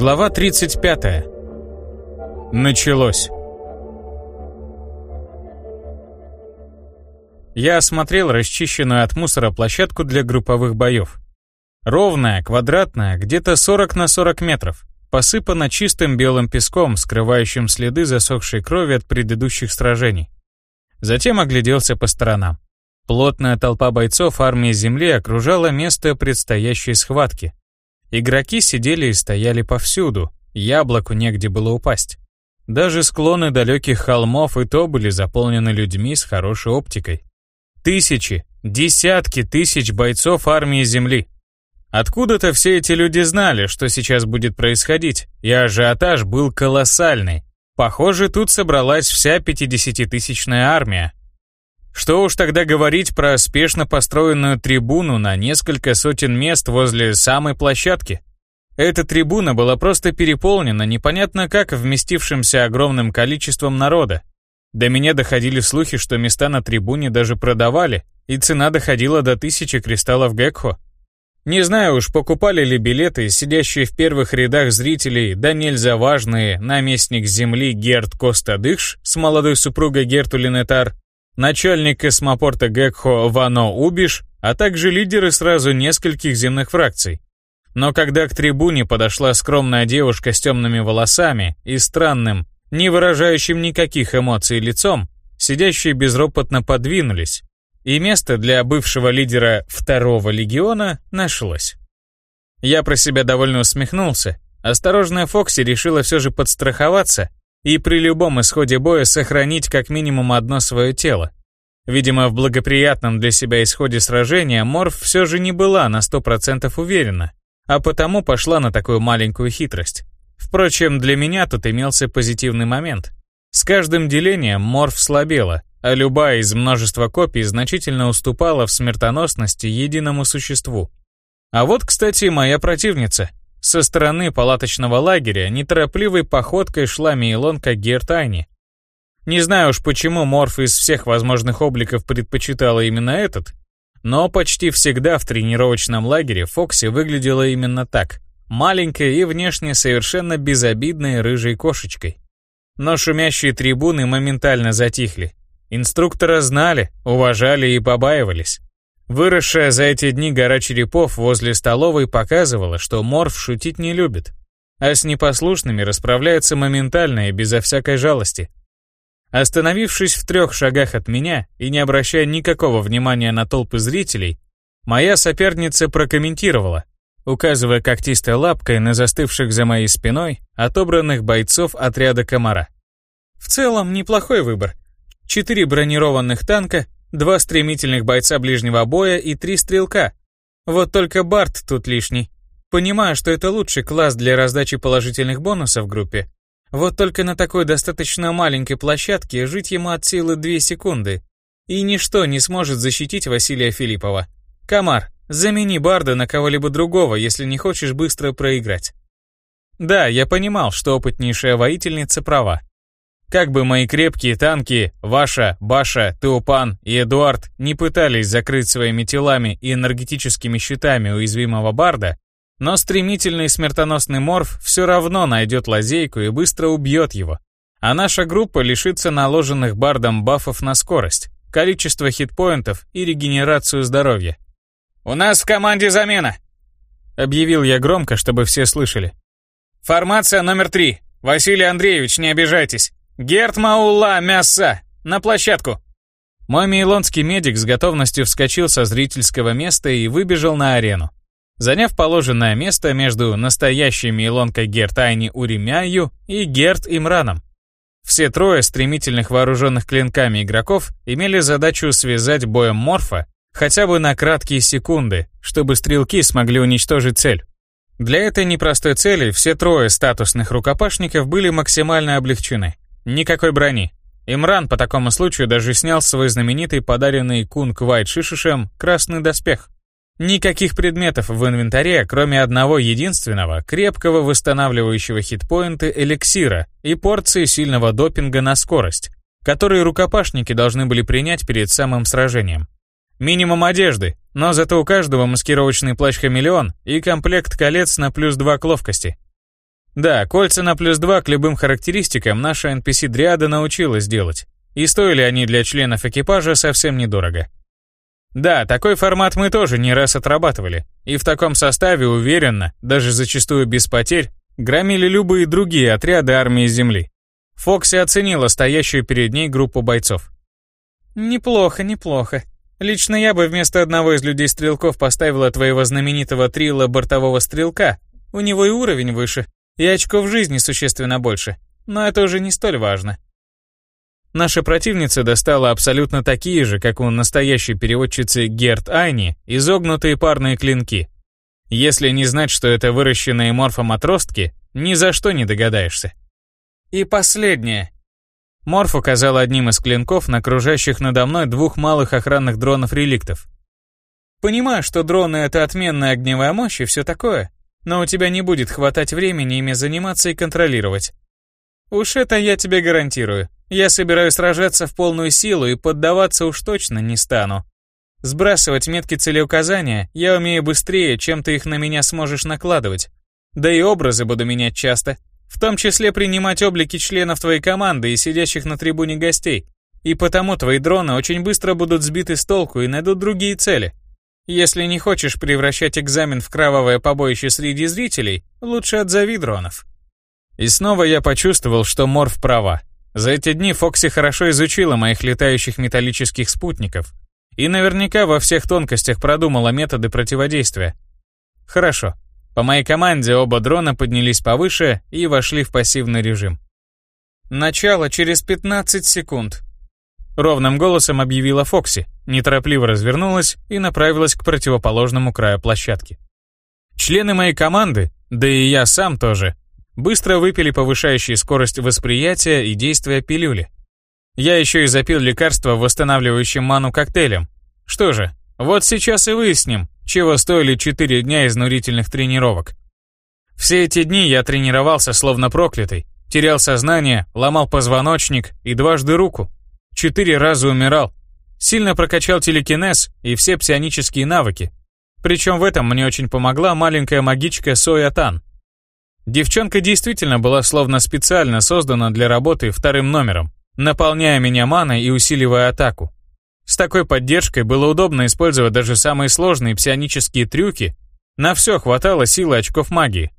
Глава 35. Началось. Я осмотрел расчищенную от мусора площадку для групповых боев. Ровная, квадратная, где-то 40 на 40 метров, посыпана чистым белым песком, скрывающим следы засохшей крови от предыдущих сражений. Затем огляделся по сторонам. Плотная толпа бойцов армии Земли окружала место предстоящей схватки. Игроки сидели и стояли повсюду, яблоку негде было упасть. Даже склоны далеких холмов и то были заполнены людьми с хорошей оптикой. Тысячи, десятки тысяч бойцов армии Земли. Откуда-то все эти люди знали, что сейчас будет происходить, и ажиотаж был колоссальный. Похоже, тут собралась вся 50-тысячная армия, что уж тогда говорить про спешно построенную трибуну на несколько сотен мест возле самой площадки. Эта трибуна была просто переполнена непонятно как вместившимся огромным количеством народа. До меня доходили слухи, что места на трибуне даже продавали, и цена доходила до тысячи кристаллов Гекхо. Не знаю уж, покупали ли билеты сидящие в первых рядах зрителей, да нельзя важные, наместник земли Герт Костадыш с молодой супругой Герту Линетар, начальник космопорта Гекхо Вано Убиш, а также лидеры сразу нескольких земных фракций. Но когда к трибуне подошла скромная девушка с темными волосами и странным, не выражающим никаких эмоций лицом, сидящие безропотно подвинулись, и место для бывшего лидера второго легиона нашлось. Я про себя довольно усмехнулся. Осторожная Фокси решила все же подстраховаться и при любом исходе боя сохранить как минимум одно свое тело. Видимо, в благоприятном для себя исходе сражения Морф все же не была на 100% уверена, а потому пошла на такую маленькую хитрость. Впрочем, для меня тут имелся позитивный момент. С каждым делением Морф слабела, а любая из множества копий значительно уступала в смертоносности единому существу. А вот, кстати, моя противница — со стороны палаточного лагеря неторопливой походкой шла Мейлонка Гертайни. Не знаю уж почему Морф из всех возможных обликов предпочитала именно этот, но почти всегда в тренировочном лагере Фокси выглядела именно так, маленькой и внешне совершенно безобидной рыжей кошечкой. Но шумящие трибуны моментально затихли. Инструктора знали, уважали и побаивались. Выросшая за эти дни гора черепов возле столовой показывала, что Морф шутить не любит, а с непослушными расправляется моментально и безо всякой жалости. Остановившись в трех шагах от меня и не обращая никакого внимания на толпы зрителей, моя соперница прокомментировала, указывая когтистой лапкой на застывших за моей спиной отобранных бойцов отряда комара. В целом, неплохой выбор. Четыре бронированных танка, два стремительных бойца ближнего боя и три стрелка. Вот только Барт тут лишний. Понимаю, что это лучший класс для раздачи положительных бонусов в группе. Вот только на такой достаточно маленькой площадке жить ему от силы 2 секунды. И ничто не сможет защитить Василия Филиппова. Камар, замени Барда на кого-либо другого, если не хочешь быстро проиграть. Да, я понимал, что опытнейшая воительница права. Как бы мои крепкие танки, Ваша, Баша, Теопан и Эдуард не пытались закрыть своими телами и энергетическими щитами уязвимого барда, но стремительный смертоносный морф все равно найдет лазейку и быстро убьет его. А наша группа лишится наложенных бардом бафов на скорость, количество хитпоинтов и регенерацию здоровья. «У нас в команде замена!» Объявил я громко, чтобы все слышали. «Формация номер три. Василий Андреевич, не обижайтесь. «Герт Маулла, мяса! На площадку!» Мой мейлонский медик с готовностью вскочил со зрительского места и выбежал на арену. Заняв положенное место между настоящей мейлонкой Герт Айни Уремяю и Герт Имраном. Все трое стремительных вооруженных клинками игроков имели задачу связать боем Морфа хотя бы на краткие секунды, чтобы стрелки смогли уничтожить цель. Для этой непростой цели все трое статусных рукопашников были максимально облегчены. Никакой брони. Имран по такому случаю даже снял свой знаменитый подаренный Кунг Вайт Шишишем красный доспех. Никаких предметов в инвентаре, кроме одного единственного, крепкого восстанавливающего хитпоинты эликсира и порции сильного допинга на скорость, которые рукопашники должны были принять перед самым сражением. Минимум одежды, но зато у каждого маскировочный плащ-хамелеон и комплект колец на плюс 2 к ловкости. Да, кольца на плюс 2 к любым характеристикам наша NPC-дриада научилась делать, и стоили они для членов экипажа совсем недорого. Да, такой формат мы тоже не раз отрабатывали, и в таком составе уверенно, даже зачастую без потерь, громили любые другие отряды армии Земли. Фокси оценила стоящую перед ней группу бойцов. «Неплохо, неплохо. Лично я бы вместо одного из людей-стрелков поставила твоего знаменитого трила бортового стрелка. У него и уровень выше, и очков жизни существенно больше. Но это уже не столь важно. Наша противница достала абсолютно такие же, как у настоящей переводчицы Герт Айни, изогнутые парные клинки. Если не знать, что это выращенные морфом отростки, ни за что не догадаешься. И последнее. Морф указал одним из клинков на кружащих надо мной двух малых охранных дронов-реликтов. Понимаю, что дроны — это отменная огневая мощь и все такое, но у тебя не будет хватать времени ими заниматься и контролировать. Уж это я тебе гарантирую. Я собираюсь сражаться в полную силу и поддаваться уж точно не стану. Сбрасывать метки целеуказания я умею быстрее, чем ты их на меня сможешь накладывать. Да и образы буду менять часто. В том числе принимать облики членов твоей команды и сидящих на трибуне гостей. И потому твои дроны очень быстро будут сбиты с толку и найдут другие цели. Если не хочешь превращать экзамен в кровавое побоище среди зрителей, лучше отзови дронов. И снова я почувствовал, что Морф права. За эти дни Фокси хорошо изучила моих летающих металлических спутников и наверняка во всех тонкостях продумала методы противодействия. Хорошо. По моей команде оба дрона поднялись повыше и вошли в пассивный режим. «Начало через 15 секунд», — ровным голосом объявила Фокси, неторопливо развернулась и направилась к противоположному краю площадки. Члены моей команды, да и я сам тоже, Быстро выпили повышающие скорость восприятия и действия пилюли. Я еще и запил лекарство, восстанавливающим ману коктейлем. Что же, вот сейчас и выясним, чего стоили 4 дня изнурительных тренировок. Все эти дни я тренировался словно проклятый, терял сознание, ломал позвоночник и дважды руку. Четыре раза умирал. Сильно прокачал телекинез и все псионические навыки. Причем в этом мне очень помогла маленькая магичка Соя Тан. Девчонка действительно была словно специально создана для работы вторым номером, наполняя меня маной и усиливая атаку. С такой поддержкой было удобно использовать даже самые сложные псионические трюки, на все хватало силы очков магии.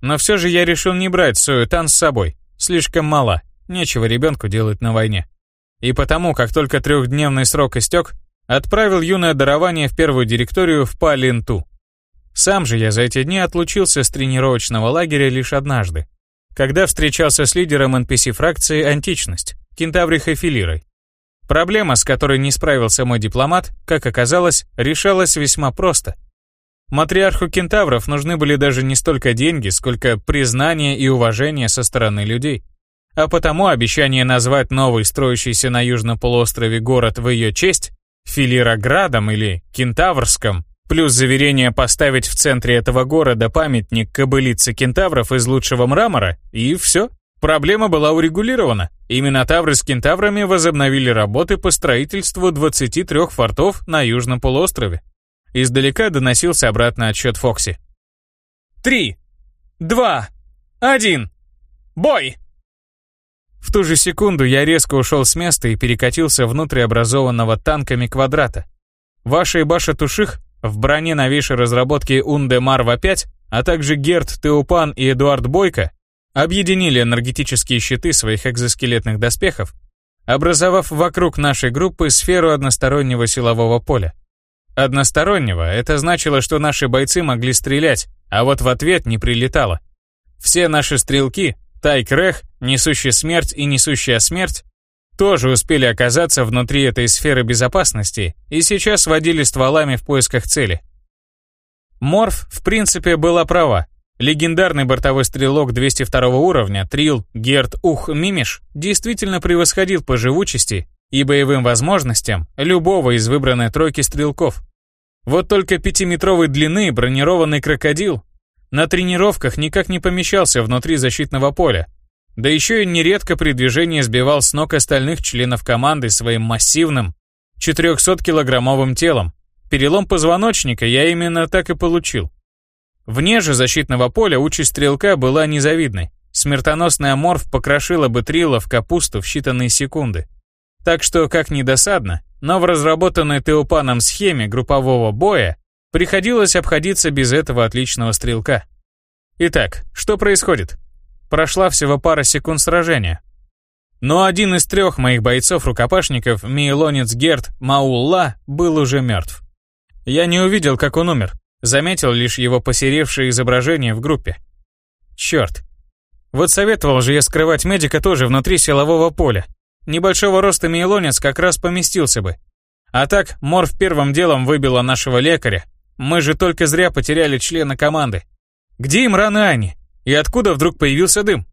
Но все же я решил не брать Сою Тан с собой, слишком мала, нечего ребенку делать на войне. И потому, как только трехдневный срок истек, отправил юное дарование в первую директорию в Палинту. Сам же я за эти дни отлучился с тренировочного лагеря лишь однажды, когда встречался с лидером NPC-фракции «Античность», кентаврихой Филирой. Проблема, с которой не справился мой дипломат, как оказалось, решалась весьма просто. Матриарху кентавров нужны были даже не столько деньги, сколько признание и уважение со стороны людей. А потому обещание назвать новый строящийся на южном полуострове город в ее честь Филироградом или Кентаврском Плюс заверение поставить в центре этого города памятник кобылице кентавров из лучшего мрамора, и все. Проблема была урегулирована, и Минотавры с кентаврами возобновили работы по строительству 23 фортов на Южном полуострове. Издалека доносился обратный отсчет Фокси. «Три, два, один, бой!» В ту же секунду я резко ушел с места и перекатился внутрь образованного танками квадрата. Ваша и Баша Туших в броне новейшей разработки Унде Марва 5, а также Герт Теупан и Эдуард Бойко объединили энергетические щиты своих экзоскелетных доспехов, образовав вокруг нашей группы сферу одностороннего силового поля. Одностороннего — это значило, что наши бойцы могли стрелять, а вот в ответ не прилетало. Все наши стрелки, Тайк-Рех, Несущий Смерть и Несущая Смерть, тоже успели оказаться внутри этой сферы безопасности и сейчас водили стволами в поисках цели. Морф, в принципе, была права. Легендарный бортовой стрелок 202 уровня Трил Герт Ух Мимиш действительно превосходил по живучести и боевым возможностям любого из выбранной тройки стрелков. Вот только пятиметровой длины бронированный крокодил на тренировках никак не помещался внутри защитного поля, да еще и нередко при движении сбивал с ног остальных членов команды своим массивным 400-килограммовым телом. Перелом позвоночника я именно так и получил. Вне же защитного поля участь стрелка была незавидной. Смертоносный аморф покрошила бы Трила в капусту в считанные секунды. Так что, как ни досадно, но в разработанной Теопаном схеме группового боя приходилось обходиться без этого отличного стрелка. Итак, что происходит? Прошла всего пара секунд сражения. Но один из трех моих бойцов-рукопашников, мейлонец Герт Маулла, был уже мертв. Я не увидел, как он умер, заметил лишь его посеревшее изображение в группе. Черт. Вот советовал же я скрывать медика тоже внутри силового поля, Небольшого роста мейлонец как раз поместился бы. А так, Морф первым делом выбила нашего лекаря. Мы же только зря потеряли члена команды. Где им раны Ани? И откуда вдруг появился дым?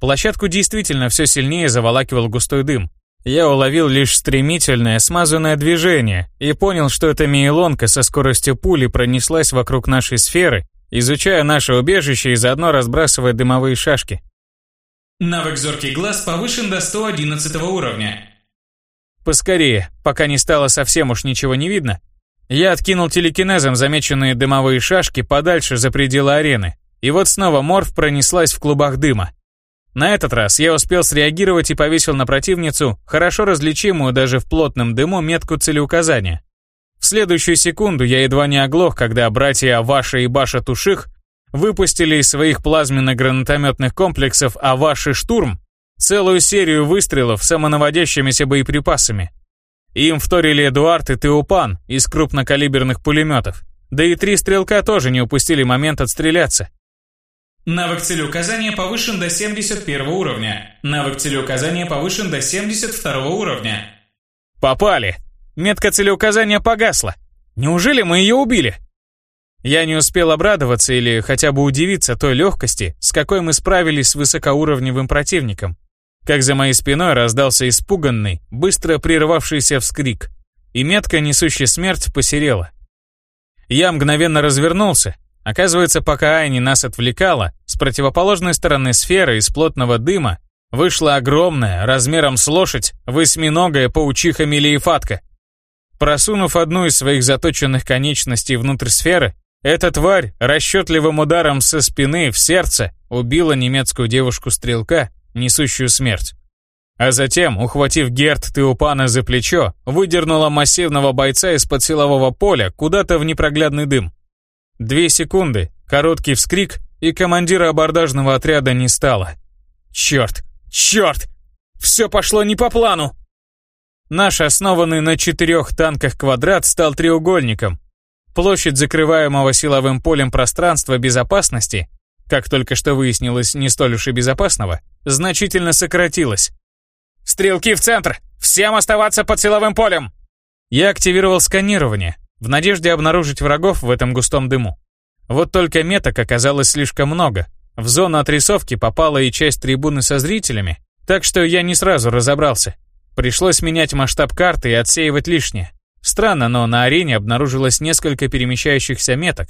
Площадку действительно все сильнее заволакивал густой дым. Я уловил лишь стремительное, смазанное движение и понял, что эта мейлонка со скоростью пули пронеслась вокруг нашей сферы, изучая наше убежище и заодно разбрасывая дымовые шашки. Навык «Зоркий глаз» повышен до 111 уровня. Поскорее, пока не стало совсем уж ничего не видно. Я откинул телекинезом замеченные дымовые шашки подальше за пределы арены. И вот снова морф пронеслась в клубах дыма. На этот раз я успел среагировать и повесил на противницу хорошо различимую даже в плотном дыму метку целеуказания. В следующую секунду я едва не оглох, когда братья Ваша и Баша Туших выпустили из своих плазменно-гранатометных комплексов «Аваш» и «Штурм» целую серию выстрелов самонаводящимися боеприпасами. Им вторили Эдуард и Теопан из крупнокалиберных пулеметов. Да и три стрелка тоже не упустили момент отстреляться. Навык целеуказания повышен до 71 уровня. Навык целеуказания повышен до 72 уровня. Попали. Метка целеуказания погасла. Неужели мы ее убили? Я не успел обрадоваться или хотя бы удивиться той легкости, с какой мы справились с высокоуровневым противником. Как за моей спиной раздался испуганный, быстро прервавшийся вскрик, и метка, несущая смерть, посерела. Я мгновенно развернулся. Оказывается, пока Айни нас отвлекала, с противоположной стороны сферы из плотного дыма вышла огромная, размером с лошадь, восьминогая паучиха Мелиефатка. Просунув одну из своих заточенных конечностей внутрь сферы, эта тварь расчетливым ударом со спины в сердце убила немецкую девушку-стрелка, несущую смерть. А затем, ухватив Герт Теупана за плечо, выдернула массивного бойца из-под силового поля куда-то в непроглядный дым. Две секунды, короткий вскрик, и командира абордажного отряда не стало. Черт! Черт! Все пошло не по плану! Наш основанный на четырех танках квадрат стал треугольником, Площадь закрываемого силовым полем пространства безопасности, как только что выяснилось не столь уж и безопасного, значительно сократилась. «Стрелки в центр! Всем оставаться под силовым полем!» Я активировал сканирование, в надежде обнаружить врагов в этом густом дыму. Вот только меток оказалось слишком много. В зону отрисовки попала и часть трибуны со зрителями, так что я не сразу разобрался. Пришлось менять масштаб карты и отсеивать лишнее. Странно, но на арене обнаружилось несколько перемещающихся меток.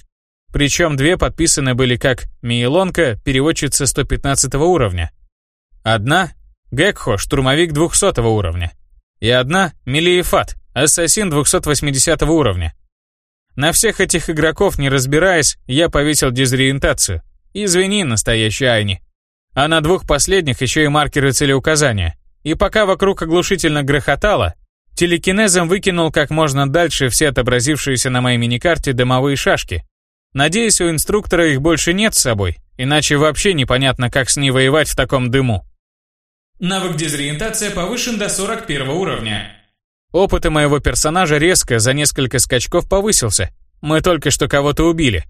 Причем две подписаны были как Мейлонка, переводчица 115 уровня. Одна — Гекхо, штурмовик 200 уровня. И одна — Мелиефат, ассасин 280 уровня. На всех этих игроков, не разбираясь, я повесил дезориентацию. Извини, настоящий Айни. А на двух последних еще и маркеры целеуказания. И пока вокруг оглушительно грохотало, Телекинезом выкинул как можно дальше все отобразившиеся на моей миникарте дымовые шашки. Надеюсь, у инструктора их больше нет с собой, иначе вообще непонятно, как с ней воевать в таком дыму. Навык дезориентация повышен до 41 уровня. Опыт моего персонажа резко за несколько скачков повысился. Мы только что кого-то убили.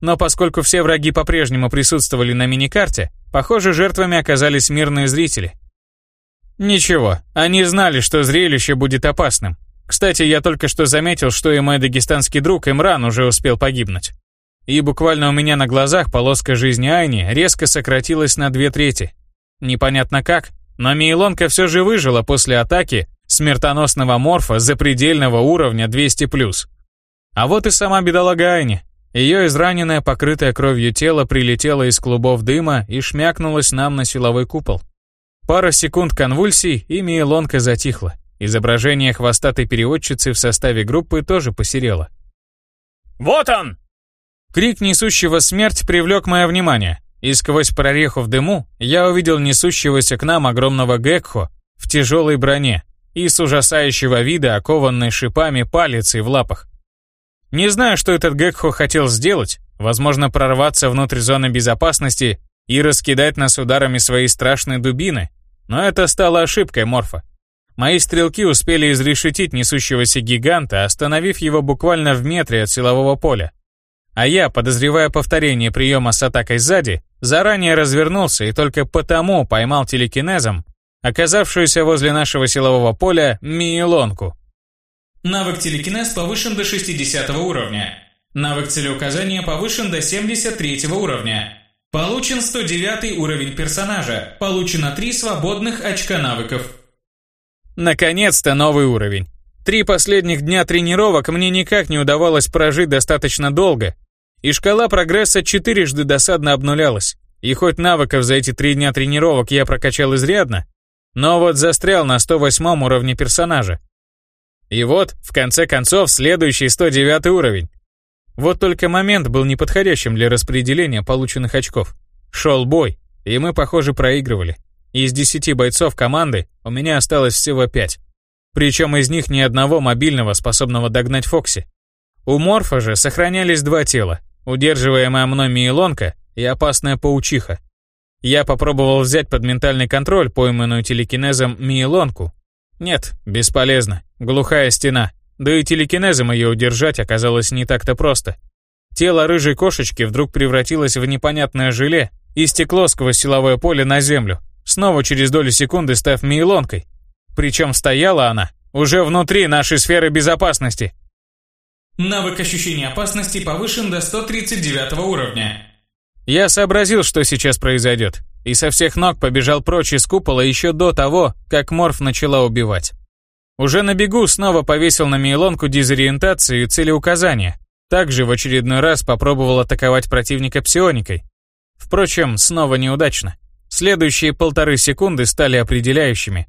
Но поскольку все враги по-прежнему присутствовали на миникарте, похоже, жертвами оказались мирные зрители. Ничего, они знали, что зрелище будет опасным. Кстати, я только что заметил, что и мой дагестанский друг Имран уже успел погибнуть. И буквально у меня на глазах полоска жизни Айни резко сократилась на две трети. Непонятно как, но Мейлонка все же выжила после атаки смертоносного морфа запредельного уровня 200+. А вот и сама бедолага Айни. Ее израненное, покрытое кровью тело прилетело из клубов дыма и шмякнулось нам на силовой купол. Пара секунд конвульсий, и Миелонка затихла. Изображение хвостатой переводчицы в составе группы тоже посерело. «Вот он!» Крик несущего смерть привлек мое внимание, и сквозь прореху в дыму я увидел несущегося к нам огромного Гекхо в тяжелой броне и с ужасающего вида окованной шипами палицей в лапах. Не знаю, что этот Гекхо хотел сделать, возможно, прорваться внутрь зоны безопасности и раскидать нас ударами своей страшной дубины, но это стало ошибкой Морфа. Мои стрелки успели изрешетить несущегося гиганта, остановив его буквально в метре от силового поля. А я, подозревая повторение приема с атакой сзади, заранее развернулся и только потому поймал телекинезом оказавшуюся возле нашего силового поля миелонку. Навык телекинез повышен до 60 уровня. Навык целеуказания повышен до 73 уровня. Получен 109 уровень персонажа. Получено 3 свободных очка навыков. Наконец-то новый уровень. Три последних дня тренировок мне никак не удавалось прожить достаточно долго, и шкала прогресса четырежды досадно обнулялась. И хоть навыков за эти три дня тренировок я прокачал изрядно, но вот застрял на 108 уровне персонажа. И вот, в конце концов, следующий 109 уровень. Вот только момент был неподходящим для распределения полученных очков. Шел бой, и мы, похоже, проигрывали. Из 10 бойцов команды у меня осталось всего 5. Причем из них ни одного мобильного, способного догнать Фокси. У Морфа же сохранялись два тела, удерживаемая мной Мейлонка и опасная паучиха. Я попробовал взять под ментальный контроль пойманную телекинезом Мейлонку. Нет, бесполезно. Глухая стена. Да и телекинезом ее удержать оказалось не так-то просто. Тело рыжей кошечки вдруг превратилось в непонятное желе и стекло сквозь силовое поле на землю, снова через долю секунды став Мейлонкой. Причем стояла она уже внутри нашей сферы безопасности. Навык ощущения опасности повышен до 139 уровня. Я сообразил, что сейчас произойдет, и со всех ног побежал прочь из купола еще до того, как Морф начала убивать. Уже на бегу снова повесил на Мейлонку дезориентацию и целеуказания. Также в очередной раз попробовал атаковать противника псионикой. Впрочем, снова неудачно. Следующие полторы секунды стали определяющими.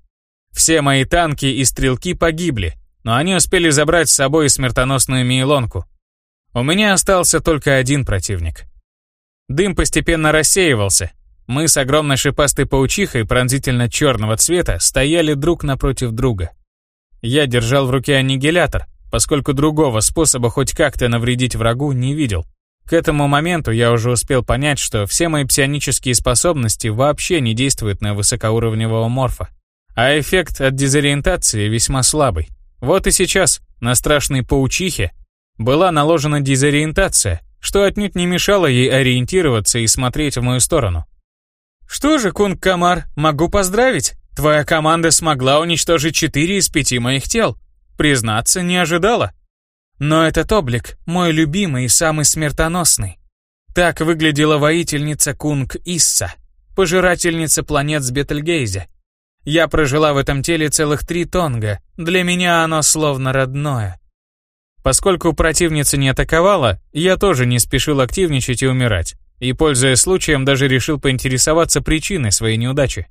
Все мои танки и стрелки погибли, но они успели забрать с собой смертоносную Мейлонку. У меня остался только один противник. Дым постепенно рассеивался. Мы с огромной шипастой паучихой пронзительно черного цвета стояли друг напротив друга. Я держал в руке аннигилятор, поскольку другого способа хоть как-то навредить врагу не видел. К этому моменту я уже успел понять, что все мои псионические способности вообще не действуют на высокоуровневого морфа. А эффект от дезориентации весьма слабый. Вот и сейчас на страшной паучихе была наложена дезориентация, что отнюдь не мешало ей ориентироваться и смотреть в мою сторону. «Что же, Кунг Камар, могу поздравить. Твоя команда смогла уничтожить четыре из пяти моих тел. Признаться, не ожидала. Но этот облик мой любимый и самый смертоносный. Так выглядела воительница Кунг Исса, пожирательница планет с Бетельгейзе. Я прожила в этом теле целых три тонга, для меня оно словно родное. Поскольку противница не атаковала, я тоже не спешил активничать и умирать, и, пользуясь случаем, даже решил поинтересоваться причиной своей неудачи.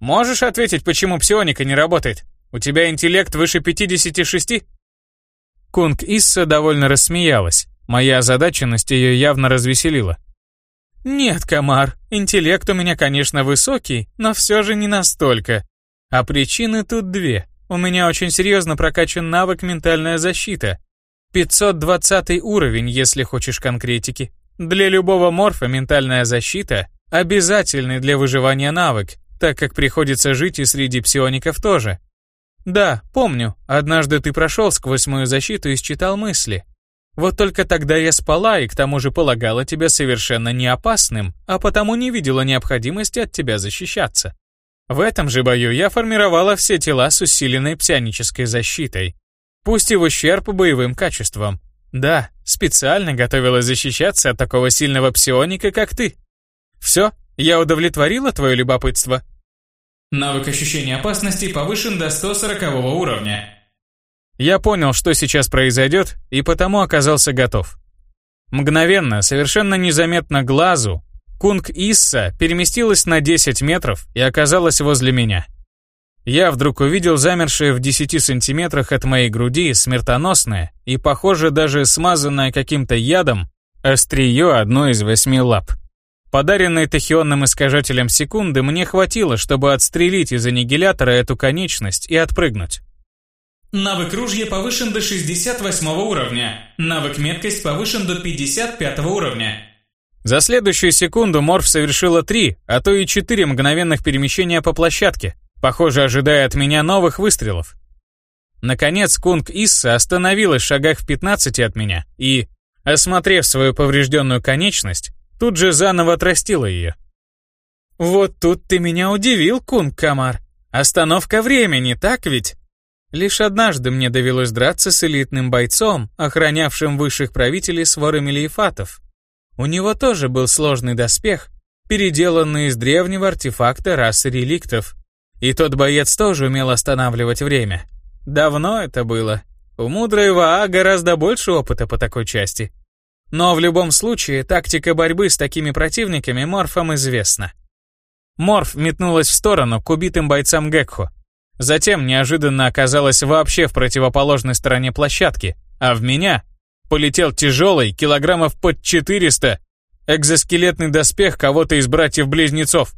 «Можешь ответить, почему псионика не работает? У тебя интеллект выше 56?» Кунг Исса довольно рассмеялась. Моя озадаченность ее явно развеселила. «Нет, Камар, интеллект у меня, конечно, высокий, но все же не настолько. А причины тут две. У меня очень серьезно прокачан навык ментальная защита. 520 уровень, если хочешь конкретики. Для любого морфа ментальная защита – обязательный для выживания навык, так как приходится жить и среди псиоников тоже. Да, помню, однажды ты прошел сквозь мою защиту и считал мысли. Вот только тогда я спала и к тому же полагала тебя совершенно не опасным, а потому не видела необходимости от тебя защищаться. В этом же бою я формировала все тела с усиленной псионической защитой. Пусть и в ущерб боевым качествам. Да, специально готовилась защищаться от такого сильного псионика, как ты. Все, я удовлетворила твое любопытство. Навык ощущения опасности повышен до 140 уровня. Я понял, что сейчас произойдет, и потому оказался готов. Мгновенно, совершенно незаметно глазу, Кунг Исса переместилась на 10 метров и оказалась возле меня. Я вдруг увидел замершее в 10 сантиметрах от моей груди смертоносное и, похоже, даже смазанное каким-то ядом Острие одной из восьми лап. Подаренной тахионным искажателем секунды мне хватило, чтобы отстрелить из аннигилятора эту конечность и отпрыгнуть. Навык ружья повышен до 68 уровня. Навык меткость повышен до 55 уровня. За следующую секунду Морф совершила три, а то и четыре мгновенных перемещения по площадке, похоже, ожидая от меня новых выстрелов. Наконец Кунг Исса остановилась в шагах в 15 от меня и, осмотрев свою поврежденную конечность, тут же заново отрастила ее. «Вот тут ты меня удивил, Кунг Камар. Остановка времени, так ведь?» Лишь однажды мне довелось драться с элитным бойцом, охранявшим высших правителей своры Мелиефатов. У него тоже был сложный доспех, переделанный из древнего артефакта расы реликтов. И тот боец тоже умел останавливать время. Давно это было. У мудрой Ваа гораздо больше опыта по такой части. Но в любом случае, тактика борьбы с такими противниками Морфам известна. Морф метнулась в сторону к убитым бойцам Гекхо. Затем неожиданно оказалась вообще в противоположной стороне площадки, а в меня полетел тяжелый, килограммов под 400, экзоскелетный доспех кого-то из братьев-близнецов.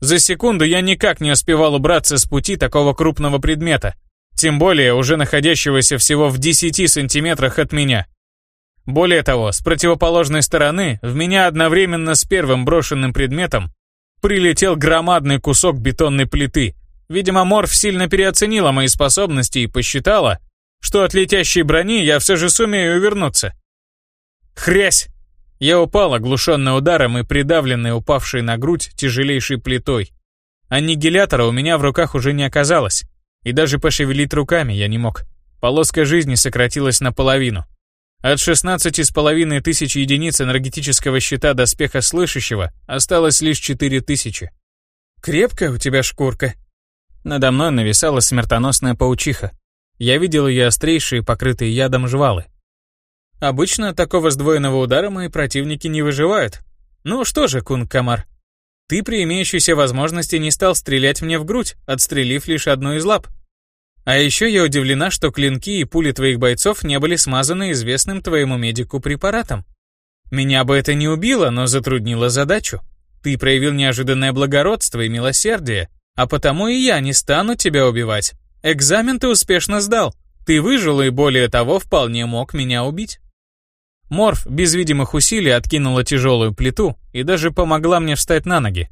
За секунду я никак не успевал убраться с пути такого крупного предмета, тем более уже находящегося всего в 10 сантиметрах от меня. Более того, с противоположной стороны в меня одновременно с первым брошенным предметом прилетел громадный кусок бетонной плиты – Видимо, Морф сильно переоценила мои способности и посчитала, что от летящей брони я все же сумею увернуться. Хрясь! Я упал, оглушенный ударом и придавленный упавшей на грудь тяжелейшей плитой. Аннигилятора у меня в руках уже не оказалось, и даже пошевелить руками я не мог. Полоска жизни сократилась наполовину. От 16 с половиной тысяч единиц энергетического щита доспеха слышащего осталось лишь 4 тысячи. «Крепкая у тебя шкурка», надо мной нависала смертоносная паучиха. Я видел ее острейшие, покрытые ядом жвалы. Обычно такого сдвоенного удара мои противники не выживают. Ну что же, Кунг-Камар, ты при имеющейся возможности не стал стрелять мне в грудь, отстрелив лишь одну из лап. А еще я удивлена, что клинки и пули твоих бойцов не были смазаны известным твоему медику препаратом. Меня бы это не убило, но затруднило задачу. Ты проявил неожиданное благородство и милосердие, а потому и я не стану тебя убивать. Экзамен ты успешно сдал. Ты выжил и, более того, вполне мог меня убить. Морф без видимых усилий откинула тяжелую плиту и даже помогла мне встать на ноги.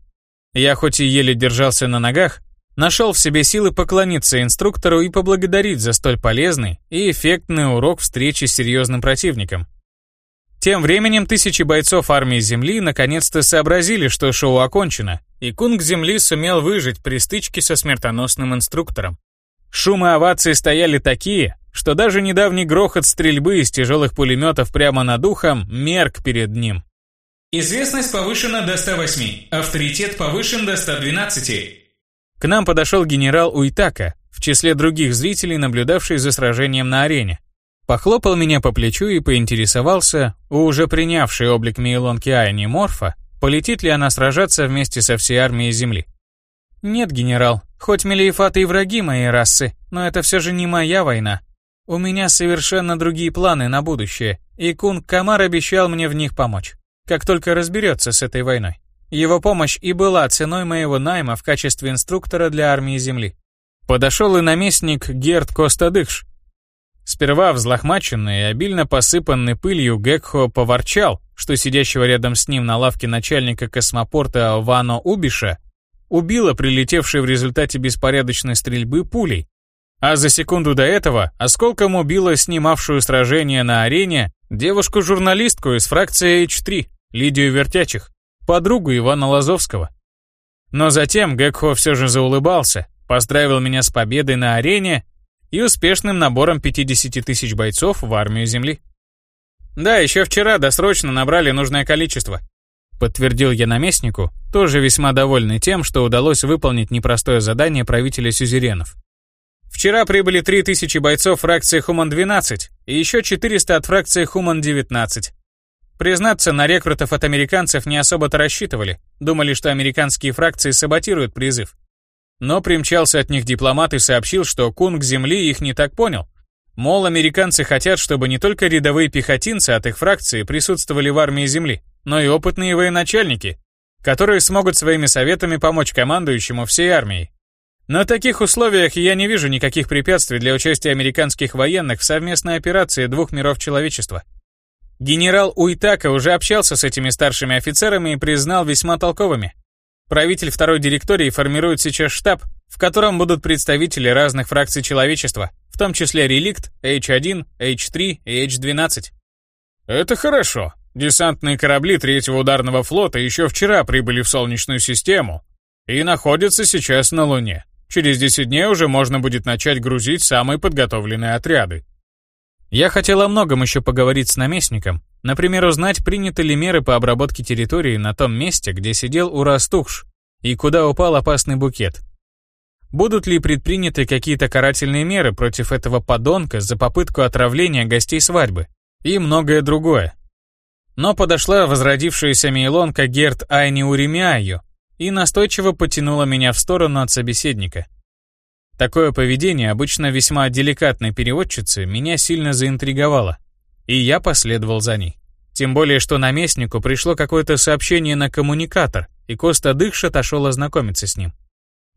Я хоть и еле держался на ногах, нашел в себе силы поклониться инструктору и поблагодарить за столь полезный и эффектный урок встречи с серьезным противником. Тем временем тысячи бойцов армии Земли наконец-то сообразили, что шоу окончено, и Кунг Земли сумел выжить при стычке со смертоносным инструктором. Шумы овации стояли такие, что даже недавний грохот стрельбы из тяжелых пулеметов прямо над ухом мерк перед ним. Известность повышена до 108, авторитет повышен до 112. К нам подошел генерал Уитака, в числе других зрителей, наблюдавший за сражением на арене. Похлопал меня по плечу и поинтересовался, у уже принявшей облик Мейлонки Айни Морфа, полетит ли она сражаться вместе со всей армией Земли. «Нет, генерал, хоть Мелиефаты и враги моей расы, но это все же не моя война. У меня совершенно другие планы на будущее, и Кунг Камар обещал мне в них помочь, как только разберется с этой войной. Его помощь и была ценой моего найма в качестве инструктора для армии Земли. Подошел и наместник Герд Костадыш, Сперва взлохмаченный и обильно посыпанный пылью Гекхо поворчал, что сидящего рядом с ним на лавке начальника космопорта Вано Убиша убило прилетевшей в результате беспорядочной стрельбы пулей. А за секунду до этого осколком убило снимавшую сражение на арене девушку-журналистку из фракции H3, Лидию Вертячих, подругу Ивана Лазовского. Но затем Гекхо все же заулыбался, поздравил меня с победой на арене и успешным набором 50 тысяч бойцов в армию Земли. Да, еще вчера досрочно набрали нужное количество. Подтвердил я наместнику, тоже весьма довольный тем, что удалось выполнить непростое задание правителя сюзеренов. Вчера прибыли 3000 бойцов фракции Хуман-12 и еще 400 от фракции Хуман-19. Признаться, на рекрутов от американцев не особо-то рассчитывали, думали, что американские фракции саботируют призыв. Но примчался от них дипломат и сообщил, что кунг Земли их не так понял. Мол, американцы хотят, чтобы не только рядовые пехотинцы от их фракции присутствовали в армии Земли, но и опытные военачальники, которые смогут своими советами помочь командующему всей армией. На таких условиях я не вижу никаких препятствий для участия американских военных в совместной операции двух миров человечества. Генерал Уитака уже общался с этими старшими офицерами и признал весьма толковыми. Правитель второй директории формирует сейчас штаб, в котором будут представители разных фракций человечества, в том числе Реликт, H1, H3 и H12. Это хорошо. Десантные корабли третьего ударного флота еще вчера прибыли в Солнечную систему и находятся сейчас на Луне. Через 10 дней уже можно будет начать грузить самые подготовленные отряды. Я хотел о многом еще поговорить с наместником, например, узнать, приняты ли меры по обработке территории на том месте, где сидел Урастухш, и куда упал опасный букет. Будут ли предприняты какие-то карательные меры против этого подонка за попытку отравления гостей свадьбы? И многое другое. Но подошла возродившаяся Мейлонка Герт Айни Уремяю и настойчиво потянула меня в сторону от собеседника. Такое поведение обычно весьма деликатной переводчицы меня сильно заинтриговало, и я последовал за ней. Тем более, что наместнику пришло какое-то сообщение на коммуникатор, и Коста Дыхш отошел ознакомиться с ним.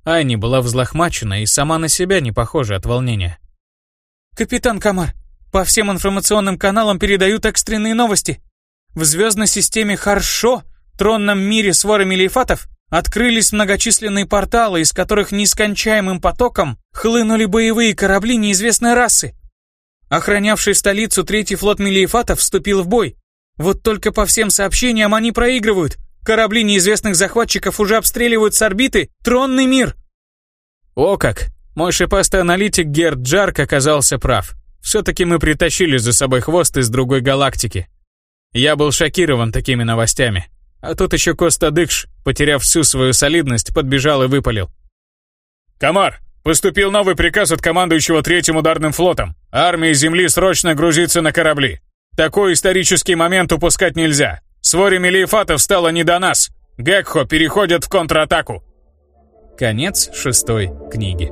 Айни была взлохмачена и сама на себя не похожа от волнения. «Капитан Камар, по всем информационным каналам передают экстренные новости. В звездной системе Харшо, тронном мире своры мелифатов, Открылись многочисленные порталы, из которых нескончаемым потоком хлынули боевые корабли неизвестной расы. Охранявший столицу третий флот Мелиефата вступил в бой. Вот только по всем сообщениям они проигрывают. Корабли неизвестных захватчиков уже обстреливают с орбиты тронный мир. О как! Мой шипастый аналитик Герд Джарк оказался прав. Все-таки мы притащили за собой хвост из другой галактики. Я был шокирован такими новостями. А тут еще Коста Дыкш, потеряв всю свою солидность, подбежал и выпалил. «Комар, поступил новый приказ от командующего третьим ударным флотом. Армии Земли срочно грузиться на корабли. Такой исторический момент упускать нельзя. Своре Мелиефатов стало не до нас. Гекхо переходят в контратаку». Конец шестой книги.